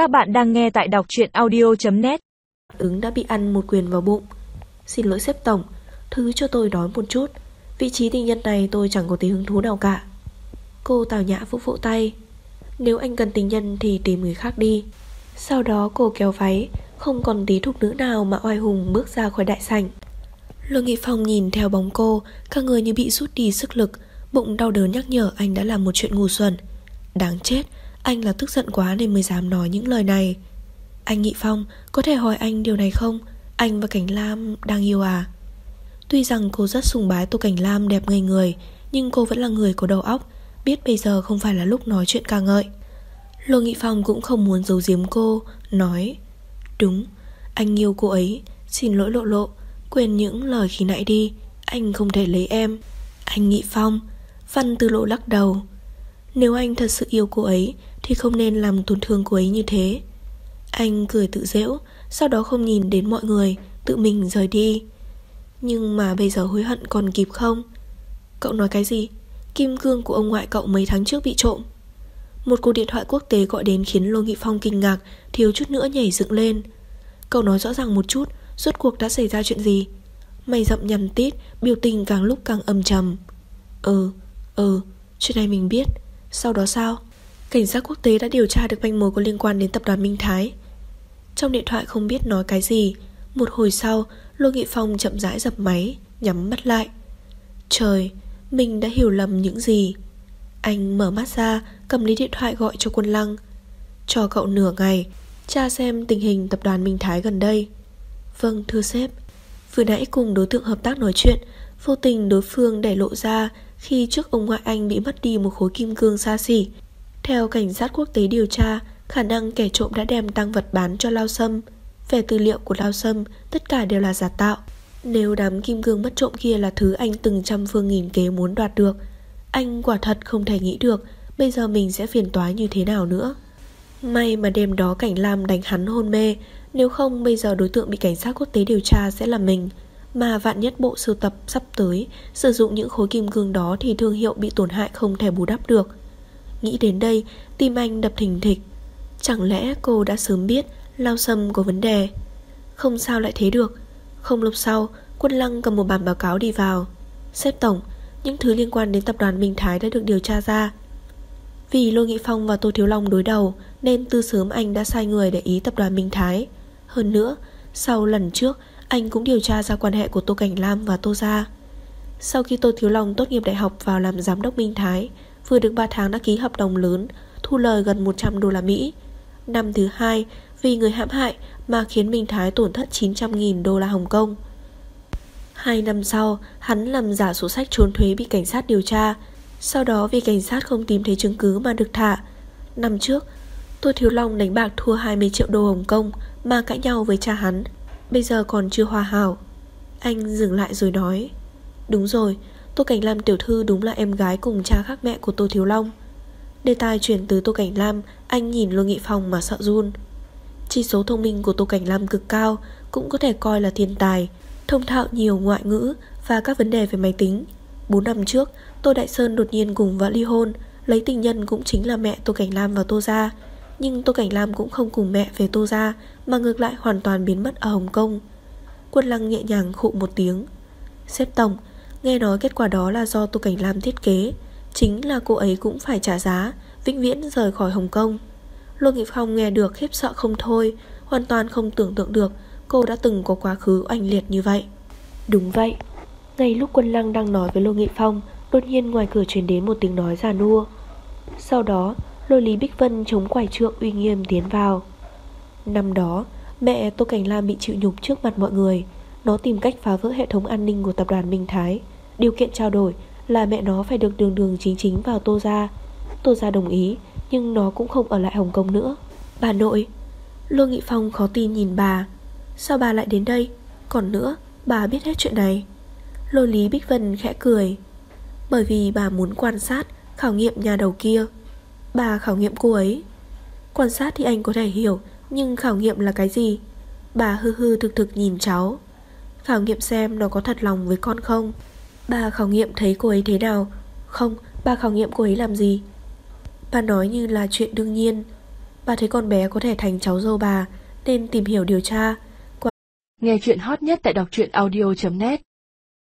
Các bạn đang nghe tại đọc truyện audio.net Ứng đã bị ăn một quyền vào bụng. Xin lỗi xếp tổng, Thứ cho tôi đói một chút. Vị trí tình nhân này tôi chẳng có tí hứng thú nào cả. Cô tào nhã vỗ vỗ tay. Nếu anh cần tình nhân thì tìm người khác đi. Sau đó cô kéo váy, Không còn tí thục nữ nào mà oai hùng bước ra khỏi đại sảnh. Lương Nghị Phong nhìn theo bóng cô Các người như bị rút đi sức lực, Bụng đau đớn nhắc nhở anh đã làm một chuyện ngu xuẩn. Đáng chết anh là tức giận quá nên mới dám nói những lời này. Anh Nghị Phong Có thể hỏi anh điều này không? Anh và Cảnh Lam đang yêu à? Tuy rằng cô rất sùng bái Tô Cảnh Lam đẹp ngây người Nhưng cô vẫn là người có đầu óc Biết bây giờ không phải là lúc nói chuyện ca ngợi. Lô Nghị Phong cũng không muốn giấu giếm cô Nói Đúng, anh yêu cô ấy Xin lỗi lộ lộ Quên những lời khi nãy đi Anh không thể lấy em. Anh Nghị Phong Văn Tư Lộ lắc đầu Nếu anh thật sự yêu cô ấy thì không nên làm tổn thương cô ấy như thế. Anh cười tự dễu Sau đó không nhìn đến mọi người Tự mình rời đi. Nhưng mà bây giờ hối hận còn kịp không? Cậu nói cái gì? Kim cương của ông ngoại cậu mấy tháng trước bị trộm. Một cuộc điện thoại quốc tế gọi đến Khiến Lô Nghị Phong kinh ngạc Thiếu chút nữa nhảy dựng lên. Cậu nói rõ ràng một chút Rốt cuộc đã xảy ra chuyện gì? Mày rậm nhằn tít Biểu tình càng lúc càng âm trầm. Ừ, ừ, chuyện này mình biết. Sau đó sao? Cảnh sát quốc tế đã điều tra được manh mối có liên quan đến tập đoàn Minh Thái. Trong điện thoại không biết nói cái gì Một hồi sau Lô Nghị Phong chậm rãi dập máy Nhắm mắt lại. Trời, mình đã hiểu lầm những gì. Anh mở mắt ra Cầm lấy điện thoại gọi cho quân lăng. Cho cậu nửa ngày Tra xem tình hình tập đoàn Minh Thái gần đây. Vâng thưa sếp. Vừa nãy cùng đối tượng hợp tác nói chuyện Vô tình đối phương để lộ ra Khi trước ông ngoại anh bị mất đi một khối kim cương xa xỉ. Theo cảnh sát quốc tế điều tra, Khả năng kẻ trộm đã đem tăng vật bán cho Lao Sâm. Về tư liệu của Lao Sâm, Tất cả đều là giả tạo. Nếu đám kim cương mất trộm kia là thứ anh từng trăm phương nghìn kế muốn đoạt được, Anh quả thật không thể nghĩ được Bây giờ mình sẽ phiền toái như thế nào nữa. May mà đêm đó Cảnh Lam đánh hắn hôn mê, Nếu không bây giờ đối tượng bị cảnh sát quốc tế điều tra sẽ là mình. Mà vạn nhất bộ sưu tập sắp tới, Sử dụng những khối kim cương đó Thì thương hiệu bị tổn hại không thể bù đắp được. Nghĩ đến đây, Tim anh đập thình thịch. Chẳng lẽ cô đã sớm biết Lao sâm có vấn đề? Không sao lại thế được. Không lâu sau, Quân Lăng cầm một bản báo cáo đi vào. Xếp tổng, Những thứ liên quan đến tập đoàn Minh Thái đã được điều tra ra. Vì Lô Nghị Phong và Tô Thiếu Long đối đầu, Nên từ sớm anh đã sai người để ý tập đoàn Minh Thái. Hơn nữa, Sau lần trước, Anh cũng điều tra ra quan hệ của Tô Cảnh Lam và Tô Gia. Sau khi Tô Thiếu Long tốt nghiệp đại học vào làm giám đốc Minh Thái Vừa được 3 tháng đã ký hợp đồng lớn, Thu lời gần 100 đô la Mỹ. Năm thứ hai, Vì người hãm hại mà khiến Minh Thái tổn thất 900.000 đô la Hồng Kông. Hai năm sau, Hắn làm giả sổ sách trốn thuế bị cảnh sát điều tra. Sau đó vì cảnh sát không tìm thấy chứng cứ mà được thả. Năm trước, Tô Thiếu Long đánh bạc thua 20 triệu đô Hồng Kông Mà cãi nhau với cha hắn. Bây giờ còn chưa hòa hảo Anh dừng lại rồi nói, Đúng rồi Tô Cảnh Lam tiểu thư đúng là em gái cùng cha khác mẹ của Tô Thiếu Long. Đề tài chuyển từ Tô Cảnh Lam, Anh nhìn Lô Nghị Phong mà sợ run. Chỉ số thông minh của Tô Cảnh Lam cực cao, Cũng có thể coi là thiên tài, Thông thạo nhiều ngoại ngữ Và các vấn đề về máy tính. 4 năm trước, Tô Đại Sơn đột nhiên cùng vợ ly hôn, Lấy tình nhân cũng chính là mẹ Tô Cảnh Lam và Tô Gia. Nhưng Tô Cảnh Lam cũng không cùng mẹ về Tô Gia, Mà ngược lại hoàn toàn biến mất ở Hồng Kông. Quân Lăng nhẹ nhàng khụ một tiếng. Xếp tổng Nghe nói kết quả đó là do Tô Cảnh Lam thiết kế, Chính là cô ấy cũng phải trả giá, Vĩnh viễn rời khỏi Hồng Kông. Lô Nghị Phong nghe được khiếp sợ không thôi, Hoàn toàn không tưởng tượng được Cô đã từng có quá khứ oanh liệt như vậy. Đúng vậy. Ngay lúc quân lăng đang nói với Lô Nghị Phong, Đột nhiên ngoài cửa truyền đến một tiếng nói già nua. Sau đó, Lô Lý Bích Vân chống quải trượng uy nghiêm tiến vào. Năm đó, Mẹ Tô Cảnh Lam bị chịu nhục trước mặt mọi người. Nó tìm cách phá vỡ hệ thống an ninh của tập đoàn Minh Thái. Điều kiện trao đổi là mẹ nó phải được đường đường chính chính vào Tô Gia. Tô Gia đồng ý, Nhưng nó cũng không ở lại Hồng Kông nữa. Bà nội Lô Nghị Phong khó tin nhìn bà. Sao bà lại đến đây? Còn nữa, bà biết hết chuyện này. Lô Lý Bích Vân khẽ cười. Bởi vì bà muốn quan sát, Khảo nghiệm nhà đầu kia. Bà khảo nghiệm cô ấy. Quan sát thì anh có thể hiểu, Nhưng khảo nghiệm là cái gì? Bà hư hư thực thực nhìn cháu. Khảo nghiệm xem nó có thật lòng với con không? Bà khảo nghiệm thấy cô ấy thế nào? Không, bà khảo nghiệm cô ấy làm gì? Bà nói như là chuyện đương nhiên. Bà thấy con bé có thể thành cháu dâu bà Nên tìm hiểu điều tra. Qua... Nghe chuyện hot nhất tại đọc truyện audio.net